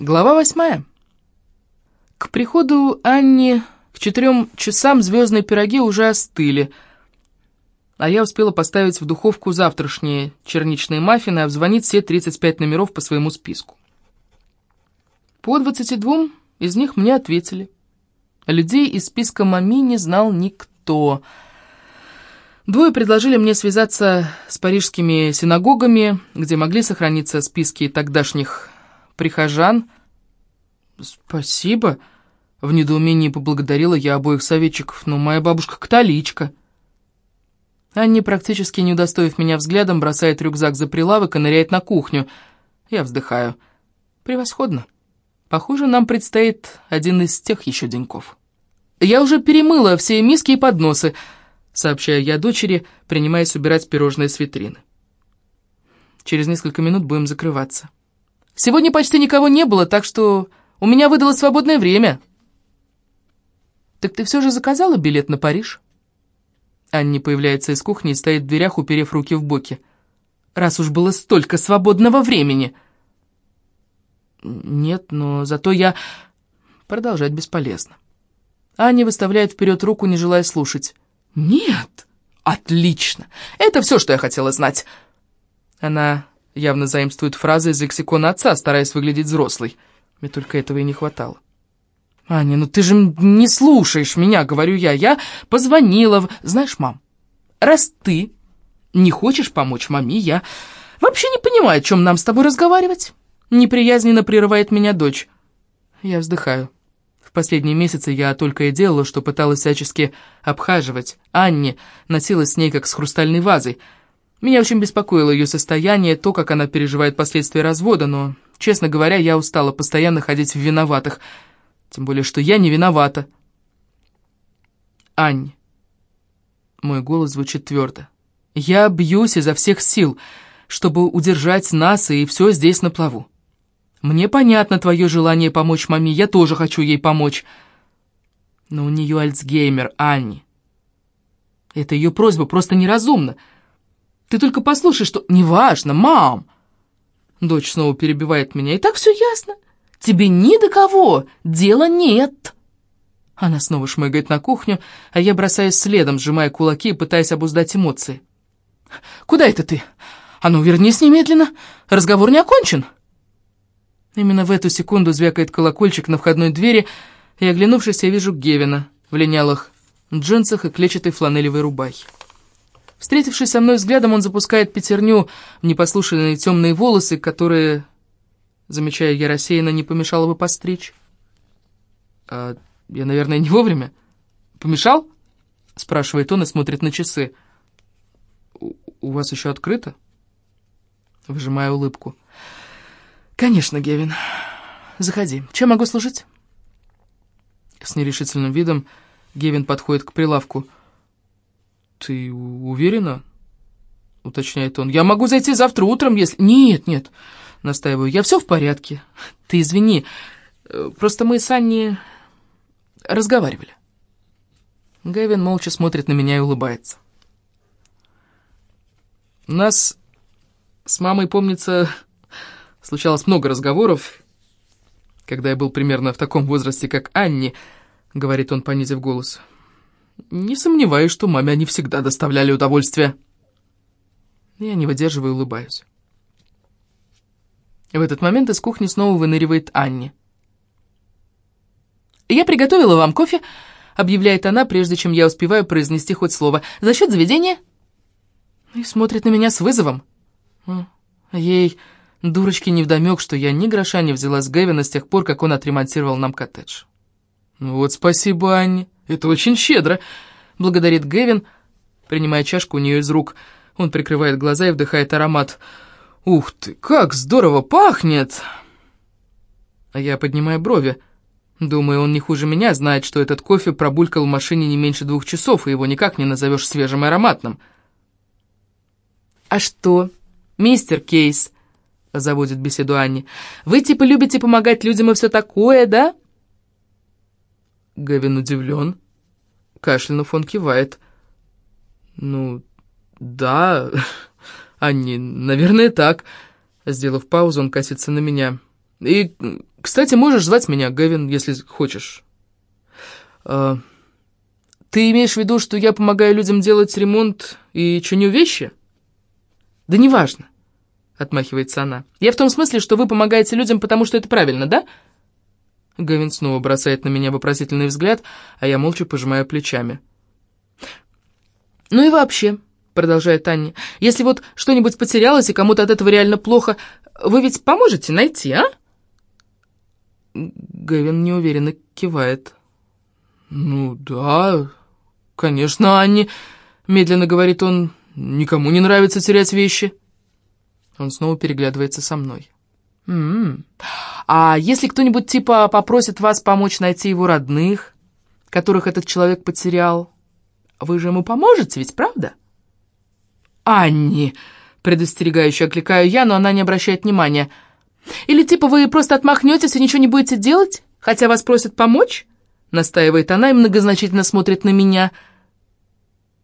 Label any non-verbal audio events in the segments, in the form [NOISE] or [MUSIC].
Глава восьмая. К приходу Анни к четырем часам звездные пироги уже остыли, а я успела поставить в духовку завтрашние черничные маффины и обзвонить все 35 номеров по своему списку. По 22 из них мне ответили. Людей из списка Мами не знал никто. Двое предложили мне связаться с парижскими синагогами, где могли сохраниться списки тогдашних прихожан. «Спасибо», — в недоумении поблагодарила я обоих советчиков, «но моя бабушка католичка». Анни, практически не удостоив меня взглядом, бросает рюкзак за прилавок и ныряет на кухню. Я вздыхаю. «Превосходно. Похоже, нам предстоит один из тех еще деньков». «Я уже перемыла все миски и подносы», — сообщаю я дочери, принимаясь убирать пирожные с витрины. Через несколько минут будем закрываться. Сегодня почти никого не было, так что у меня выдалось свободное время. Так ты все же заказала билет на Париж? Анни появляется из кухни и стоит в дверях, уперев руки в боки. Раз уж было столько свободного времени. Нет, но зато я... Продолжать бесполезно. Аня выставляет вперед руку, не желая слушать. «Нет! Отлично! Это все, что я хотела знать!» Она Явно заимствует фразы из лексикона отца, стараясь выглядеть взрослой. Мне только этого и не хватало. «Аня, ну ты же не слушаешь меня», — говорю я. «Я позвонила. В... Знаешь, мам, раз ты не хочешь помочь маме, я вообще не понимаю, о чем нам с тобой разговаривать». Неприязненно прерывает меня дочь. Я вздыхаю. В последние месяцы я только и делала, что пыталась всячески обхаживать Анне, носилась с ней как с хрустальной вазой — меня очень беспокоило ее состояние, то, как она переживает последствия развода, но, честно говоря, я устала постоянно ходить в виноватых. Тем более, что я не виновата. Ань. Мой голос звучит твердо. Я бьюсь изо всех сил, чтобы удержать нас и все здесь на плаву. Мне понятно твое желание помочь маме, я тоже хочу ей помочь. Но у нее Альцгеймер, Анни. Это ее просьба просто неразумна. Ты только послушай, что... Неважно, мам!» Дочь снова перебивает меня. «И так все ясно. Тебе ни до кого дела нет!» Она снова шмыгает на кухню, а я бросаюсь следом, сжимая кулаки и пытаясь обуздать эмоции. «Куда это ты? А ну, вернись немедленно! Разговор не окончен!» Именно в эту секунду звякает колокольчик на входной двери, и, оглянувшись, я вижу Гевина в линялых джинсах и клетчатой фланелевой рубахе. Встретившись со мной взглядом, он запускает пятерню в непослушные темные волосы, которые, замечая я рассеянно, не помешало бы постричь. «А я, наверное, не вовремя? Помешал?» — спрашивает он и смотрит на часы. «У вас еще открыто?» Выжимаю улыбку. «Конечно, Гевин. Заходи. Чем могу служить?» С нерешительным видом Гевин подходит к прилавку — «Ты уверена?» — уточняет он. «Я могу зайти завтра утром, если...» «Нет, нет», — настаиваю, — «я все в порядке. Ты извини, э, просто мы с Анней разговаривали». Гэвин молча смотрит на меня и улыбается. У нас с мамой, помнится, случалось много разговоров, когда я был примерно в таком возрасте, как Анни, — говорит он, понизив голос. Не сомневаюсь, что маме они всегда доставляли удовольствие. Я не выдерживаю и улыбаюсь. В этот момент из кухни снова выныривает Анни. «Я приготовила вам кофе», — объявляет она, прежде чем я успеваю произнести хоть слово. «За счет заведения?» И смотрит на меня с вызовом. Ей, дурочки, невдомек, что я ни гроша не взяла с Гэвина с тех пор, как он отремонтировал нам коттедж. «Вот спасибо, Анни. Это очень щедро», — благодарит Гэвин, принимая чашку у нее из рук. Он прикрывает глаза и вдыхает аромат. «Ух ты, как здорово пахнет!» А я поднимаю брови. Думаю, он не хуже меня знает, что этот кофе пробулькал в машине не меньше двух часов, и его никак не назовешь свежим и ароматным. «А что, мистер Кейс?» — заводит беседу Анни. «Вы типа любите помогать людям и все такое, да?» Гевин удивлен. Кашлянув, он кивает. «Ну, да, [LAUGHS] Анни, наверное, так». Сделав паузу, он косится на меня. «И Кстати, можешь звать меня Гэвин, если хочешь. А, ты имеешь в виду, что я помогаю людям делать ремонт и чиню вещи? Да неважно, отмахивается она. Я в том смысле, что вы помогаете людям, потому что это правильно, да? Гэвин снова бросает на меня вопросительный взгляд, а я молча пожимаю плечами. «Ну и вообще», — продолжает Таня, — «если вот что-нибудь потерялось и кому-то от этого реально плохо, вы ведь поможете найти, а?» Гэвин неуверенно кивает. «Ну да, конечно, Анни», — медленно говорит он, — «никому не нравится терять вещи». Он снова переглядывается со мной. «М -м. А если кто-нибудь типа попросит вас помочь найти его родных, которых этот человек потерял, вы же ему поможете ведь, правда?» «Анни!» — предостерегающе окликаю я, но она не обращает внимания — или типа вы просто отмахнетесь и ничего не будете делать, хотя вас просят помочь?» Настаивает она и многозначительно смотрит на меня.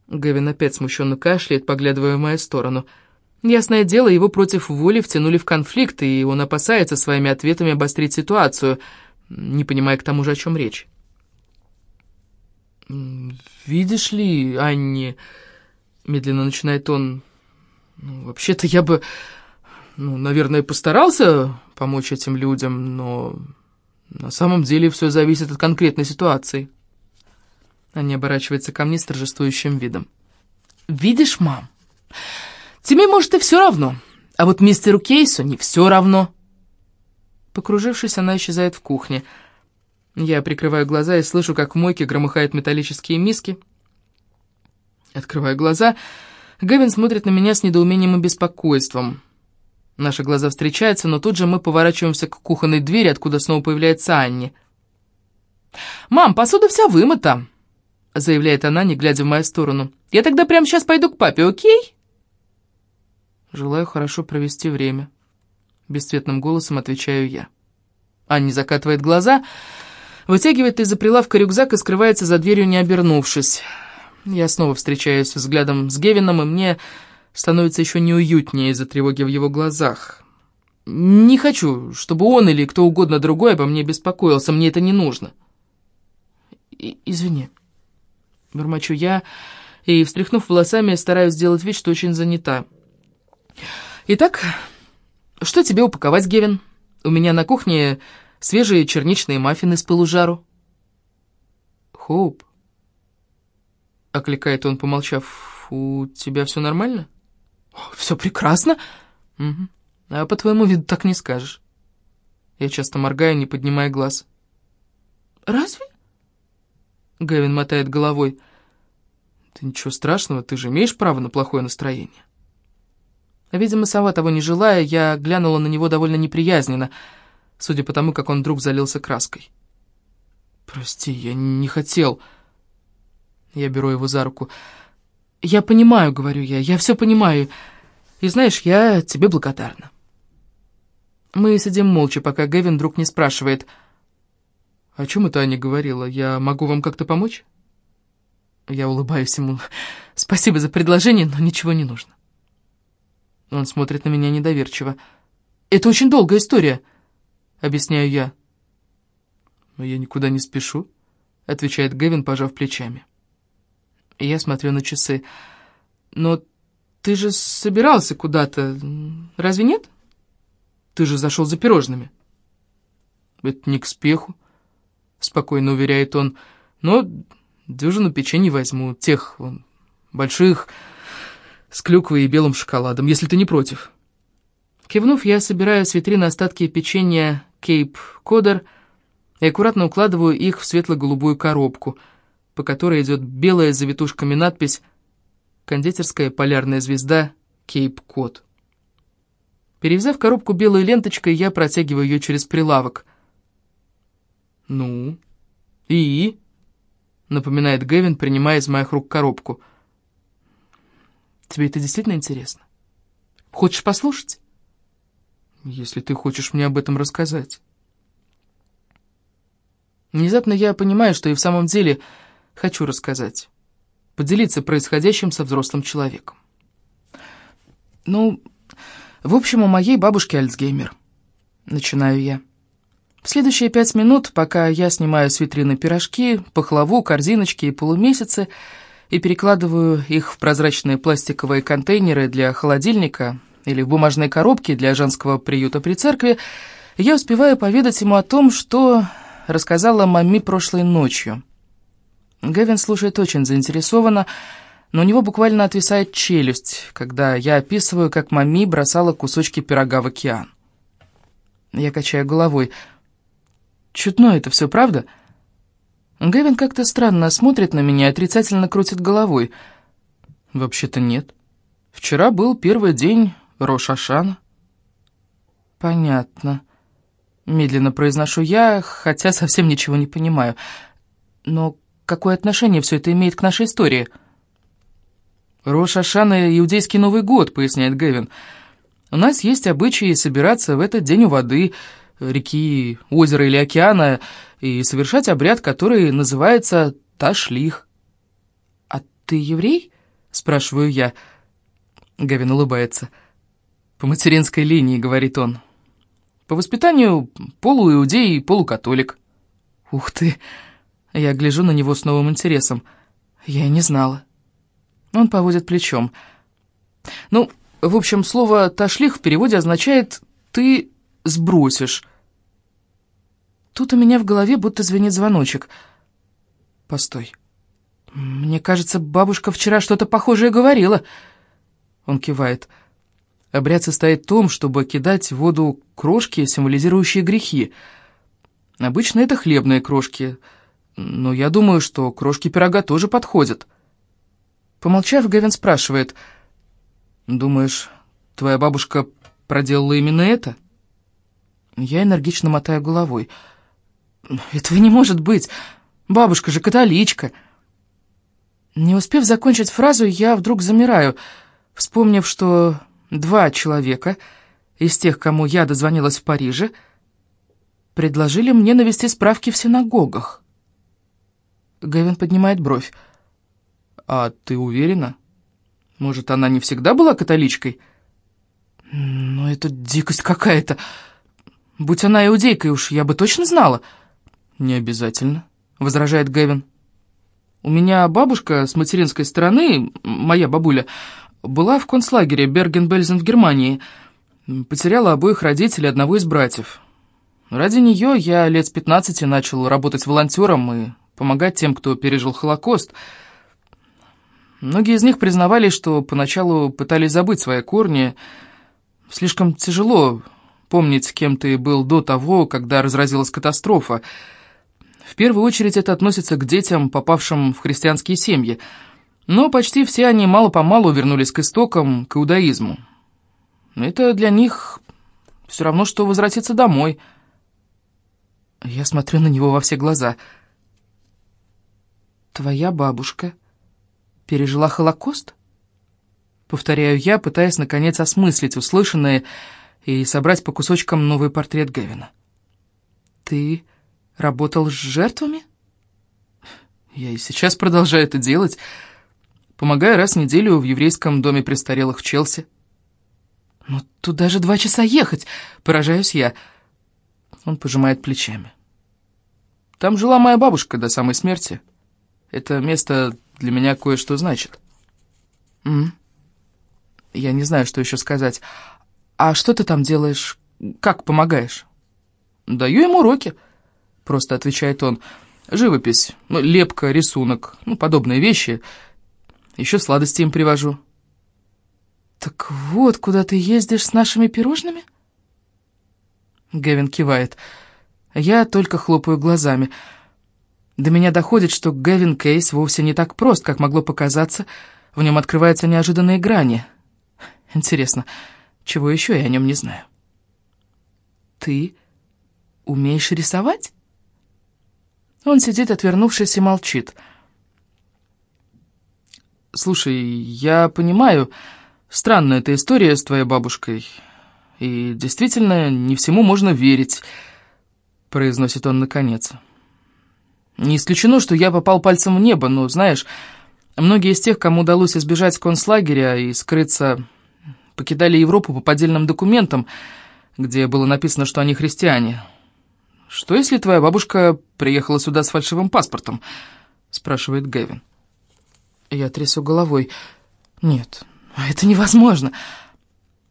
Гевин опять смущенно кашляет, поглядывая в мою сторону. Ясное дело, его против воли втянули в конфликт, и он опасается своими ответами обострить ситуацию, не понимая к тому же, о чем речь. «Видишь ли, Анни...» — медленно начинает он... «Ну, вообще-то я бы ну, наверное, постарался помочь этим людям, но на самом деле все зависит от конкретной ситуации. Она оборачивается ко мне с торжествующим видом. «Видишь, мам, тебе, может, и все равно, а вот мистеру Кейсу не все равно». Покружившись, она исчезает в кухне. Я прикрываю глаза и слышу, как в мойке громыхают металлические миски. Открываю глаза. Гэвин смотрит на меня с недоумением и беспокойством. Наши глаза встречаются, но тут же мы поворачиваемся к кухонной двери, откуда снова появляется Анни. «Мам, посуда вся вымыта», — заявляет она, не глядя в мою сторону. «Я тогда прямо сейчас пойду к папе, окей?» «Желаю хорошо провести время», — бесцветным голосом отвечаю я. Анни закатывает глаза, вытягивает из-за прилавка рюкзак и скрывается за дверью, не обернувшись. Я снова встречаюсь взглядом с Гевином, и мне становится еще неуютнее из-за тревоги в его глазах. Не хочу, чтобы он или кто угодно другой обо мне беспокоился, мне это не нужно. И, извини, бормочу я, и, встряхнув волосами, стараюсь сделать вид, что очень занята. Итак, что тебе упаковать, Гевин? У меня на кухне свежие черничные маффины с пылу-жару. Хоуп, окликает он, помолчав, у тебя все нормально? — «Все прекрасно?» «Угу. А по твоему виду так не скажешь». Я часто моргаю, не поднимая глаз. «Разве?» Гавин мотает головой. «Да ничего страшного, ты же имеешь право на плохое настроение». Видимо, сова того не желая, я глянула на него довольно неприязненно, судя по тому, как он вдруг залился краской. «Прости, я не хотел...» Я беру его за руку. «Я понимаю», — говорю я, — «я все понимаю. И знаешь, я тебе благодарна». Мы сидим молча, пока Гэвин вдруг не спрашивает. «О чем это Аня говорила? Я могу вам как-то помочь?» Я улыбаюсь ему. «Спасибо за предложение, но ничего не нужно». Он смотрит на меня недоверчиво. «Это очень долгая история», — объясняю я. «Но я никуда не спешу», — отвечает Гэвин, пожав плечами. Я смотрю на часы. «Но ты же собирался куда-то, разве нет? Ты же зашел за пирожными». «Это не к спеху», — спокойно уверяет он. «Но дюжину печенье возьму, тех вон, больших, с клюквой и белым шоколадом, если ты не против». Кивнув, я собираю с витрины остатки печенья Кейп Кодер и аккуратно укладываю их в светло-голубую коробку — по которой идет белая завитушками надпись «Кондитерская полярная звезда Кейп Кот». Перевязав коробку белой ленточкой, я протягиваю ее через прилавок. «Ну? И?» — напоминает Гэвин, принимая из моих рук коробку. «Тебе это действительно интересно? Хочешь послушать?» «Если ты хочешь мне об этом рассказать». Внезапно я понимаю, что и в самом деле хочу рассказать. Поделиться происходящим со взрослым человеком. Ну, в общем, у моей бабушки Альцгеймер. Начинаю я. В следующие пять минут, пока я снимаю с витрины пирожки, пахлаву, корзиночки и полумесяцы и перекладываю их в прозрачные пластиковые контейнеры для холодильника или в бумажные коробки для женского приюта при церкви, я успеваю поведать ему о том, что рассказала маме прошлой ночью. Гевин слушает очень заинтересованно, но у него буквально отвисает челюсть, когда я описываю, как мами бросала кусочки пирога в океан. Я качаю головой. Чутно это все, правда? Гевин как-то странно смотрит на меня и отрицательно крутит головой. Вообще-то нет. Вчера был первый день Рошашана. Понятно. Медленно произношу я, хотя совсем ничего не понимаю. Но какое отношение все это имеет к нашей истории? Рошашана — иудейский Новый год, поясняет Гевин. У нас есть обычаи собираться в этот день у воды, реки, озера или океана и совершать обряд, который называется ташлих. «А ты еврей?» — спрашиваю я. Гавин улыбается. «По материнской линии», — говорит он. «По воспитанию полуиудей и полукатолик». «Ух ты!» Я гляжу на него с новым интересом. Я и не знала. Он поводит плечом. «Ну, в общем, слово «ташлих» в переводе означает «ты сбросишь». Тут у меня в голове будто звенит звоночек. Постой. Мне кажется, бабушка вчера что-то похожее говорила. Он кивает. Обряд состоит в том, чтобы кидать в воду крошки, символизирующие грехи. Обычно это хлебные крошки, но я думаю, что крошки пирога тоже подходят. Помолчав, Гевин спрашивает — «Думаешь, твоя бабушка проделала именно это?» Я энергично мотаю головой. «Этого не может быть! Бабушка же католичка!» Не успев закончить фразу, я вдруг замираю, вспомнив, что два человека из тех, кому я дозвонилась в Париже, предложили мне навести справки в синагогах. Гэвин поднимает бровь. «А ты уверена?» Может, она не всегда была католичкой? Но это дикость какая-то. Будь она иудейкой уж, я бы точно знала. Не обязательно, возражает Гэвин. У меня бабушка с материнской стороны, моя бабуля, была в концлагере Берген-Бельзен в Германии. Потеряла обоих родителей одного из братьев. Ради нее я лет с 15 начал работать волонтером и помогать тем, кто пережил Холокост — Многие из них признавали, что поначалу пытались забыть свои корни. Слишком тяжело помнить, кем ты был до того, когда разразилась катастрофа. В первую очередь это относится к детям, попавшим в христианские семьи. Но почти все они мало-помалу вернулись к истокам, к иудаизму. Это для них все равно, что возвратиться домой. Я смотрю на него во все глаза. «Твоя бабушка...» пережила Холокост? Повторяю я, пытаясь наконец осмыслить услышанное и собрать по кусочкам новый портрет Гевина. Ты работал с жертвами? Я и сейчас продолжаю это делать. Помогаю раз в неделю в еврейском доме престарелых в Челси. Но туда же два часа ехать, поражаюсь я. Он пожимает плечами. Там жила моя бабушка до самой смерти. Это место для меня кое-что значит. М? Я не знаю, что еще сказать. А что ты там делаешь? Как помогаешь? Даю ему уроки, просто отвечает он. Живопись, ну, лепка, рисунок, ну, подобные вещи. Еще сладости им привожу. Так вот, куда ты ездишь с нашими пирожными? Гевин кивает. Я только хлопаю глазами. До меня доходит, что Гэвин Кейс вовсе не так прост, как могло показаться. В нем открываются неожиданные грани. Интересно, чего еще я о нем не знаю? Ты умеешь рисовать? Он сидит, отвернувшись, и молчит. «Слушай, я понимаю, странная эта история с твоей бабушкой. И действительно, не всему можно верить», — произносит он наконец. Не исключено, что я попал пальцем в небо, но, знаешь, многие из тех, кому удалось избежать концлагеря и скрыться, покидали Европу по поддельным документам, где было написано, что они христиане. Что если твоя бабушка приехала сюда с фальшивым паспортом?» — спрашивает Гэвин. Я трясу головой. «Нет, это невозможно.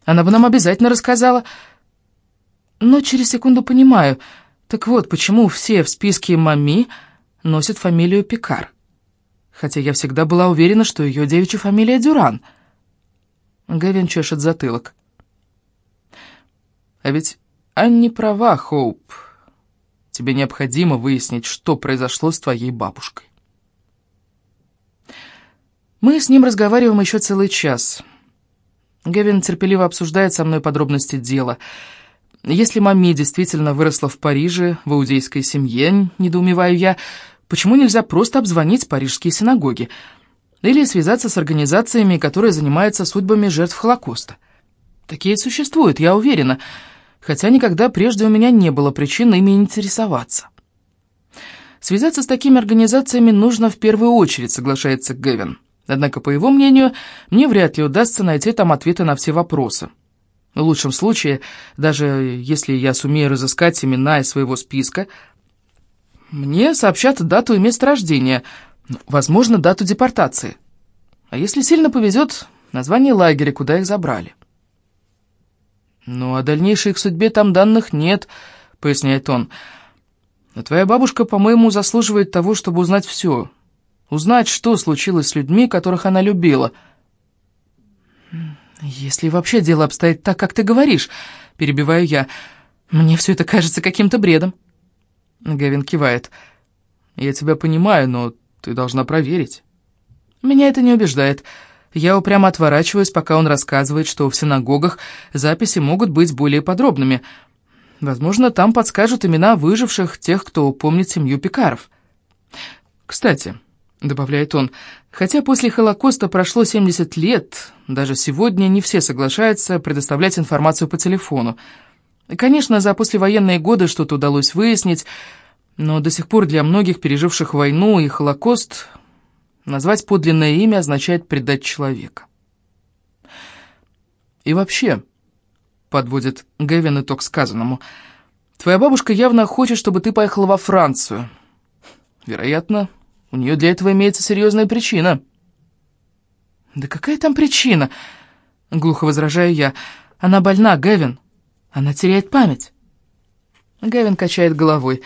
Она бы нам обязательно рассказала. Но через секунду понимаю. Так вот, почему все в списке Мами носят фамилию Пикар. Хотя я всегда была уверена, что ее девичья фамилия Дюран. Гэвин чешет затылок. А ведь Анни права, Хоуп. Тебе необходимо выяснить, что произошло с твоей бабушкой. Мы с ним разговариваем еще целый час. Гевин терпеливо обсуждает со мной подробности дела. Если маме действительно выросла в Париже, в иудейской семье, недоумеваю я, почему нельзя просто обзвонить парижские синагоги? Или связаться с организациями, которые занимаются судьбами жертв Холокоста? Такие существуют, я уверена, хотя никогда прежде у меня не было причин ими интересоваться. Связаться с такими организациями нужно в первую очередь, соглашается Гевин. Однако, по его мнению, мне вряд ли удастся найти там ответы на все вопросы. В лучшем случае, даже если я сумею разыскать имена из своего списка, мне сообщат дату и место рождения, возможно, дату депортации. А если сильно повезет, название лагеря, куда их забрали. «Ну, о дальнейшей их судьбе там данных нет», — поясняет он. «Но твоя бабушка, по-моему, заслуживает того, чтобы узнать все» узнать, что случилось с людьми, которых она любила. «Если вообще дело обстоит так, как ты говоришь», — перебиваю я, — «мне все это кажется каким-то бредом». Гевин кивает. «Я тебя понимаю, но ты должна проверить». Меня это не убеждает. Я упрямо отворачиваюсь, пока он рассказывает, что в синагогах записи могут быть более подробными. Возможно, там подскажут имена выживших, тех, кто помнит семью Пикаров. Кстати, — добавляет он, — «хотя после Холокоста прошло 70 лет, даже сегодня не все соглашаются предоставлять информацию по телефону. Конечно, за послевоенные годы что-то удалось выяснить, но до сих пор для многих, переживших войну и Холокост, назвать подлинное имя означает предать человека». «И вообще», — подводит Гэвин итог сказанному, — «твоя бабушка явно хочет, чтобы ты поехала во Францию. Вероятно, у нее для этого имеется серьезная причина». «Да какая там причина?» — глухо возражаю я. «Она больна, Гэвин. Она теряет память». Гэвин качает головой.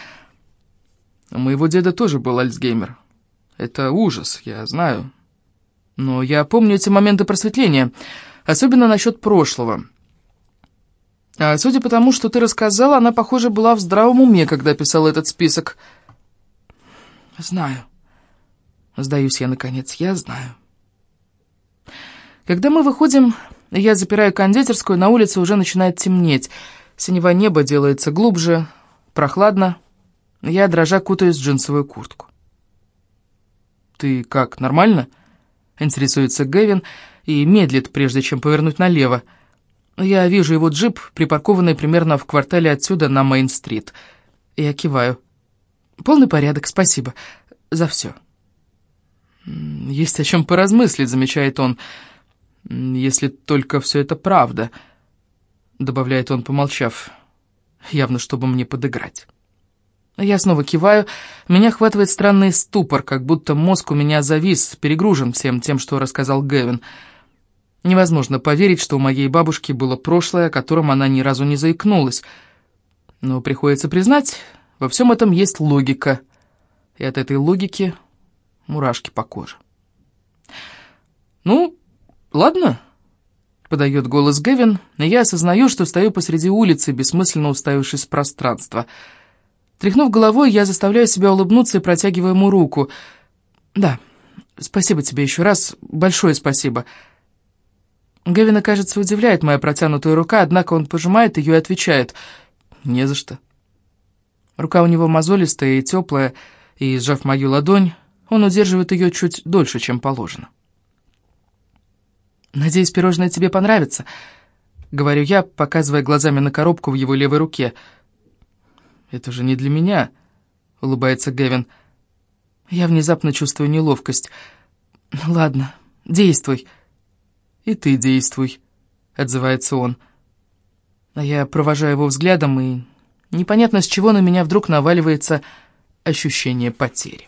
«У моего деда тоже был Альцгеймер. Это ужас, я знаю. Но я помню эти моменты просветления, особенно насчет прошлого. А судя по тому, что ты рассказала, она, похоже, была в здравом уме, когда писала этот список». «Знаю», Сдаюсь я, наконец, я знаю. Когда мы выходим, я запираю кондитерскую, на улице уже начинает темнеть. Синего неба делается глубже, прохладно. Я, дрожа, кутаюсь в джинсовую куртку. «Ты как, нормально?» — интересуется Гэвин и медлит, прежде чем повернуть налево. Я вижу его джип, припаркованный примерно в квартале отсюда на Мейн-стрит. Я киваю. «Полный порядок, спасибо за все». «Есть о чем поразмыслить», — замечает он, — «если только все это правда», — добавляет он, помолчав, явно чтобы мне подыграть. Я снова киваю, меня охватывает странный ступор, как будто мозг у меня завис, перегружен всем тем, что рассказал Гэвин. Невозможно поверить, что у моей бабушки было прошлое, о котором она ни разу не заикнулась. Но приходится признать, во всем этом есть логика. И от этой логики мурашки по коже. «Ну, ладно», — подает голос Гэвин, и я осознаю, что стою посреди улицы, бессмысленно уставившись в пространство. Тряхнув головой, я заставляю себя улыбнуться и протягиваю ему руку. «Да, спасибо тебе еще раз, большое спасибо». Гэвина, кажется, удивляет моя протянутая рука, однако он пожимает ее и отвечает «Не за что». Рука у него мозолистая и теплая, и, сжав мою ладонь, он удерживает ее чуть дольше, чем положено. «Надеюсь, пирожное тебе понравится», — говорю я, показывая глазами на коробку в его левой руке. «Это же не для меня», — улыбается Гевин. Я внезапно чувствую неловкость. «Ладно, действуй». «И ты действуй», — отзывается он. А я провожаю его взглядом и Непонятно, с чего на меня вдруг наваливается ощущение потери.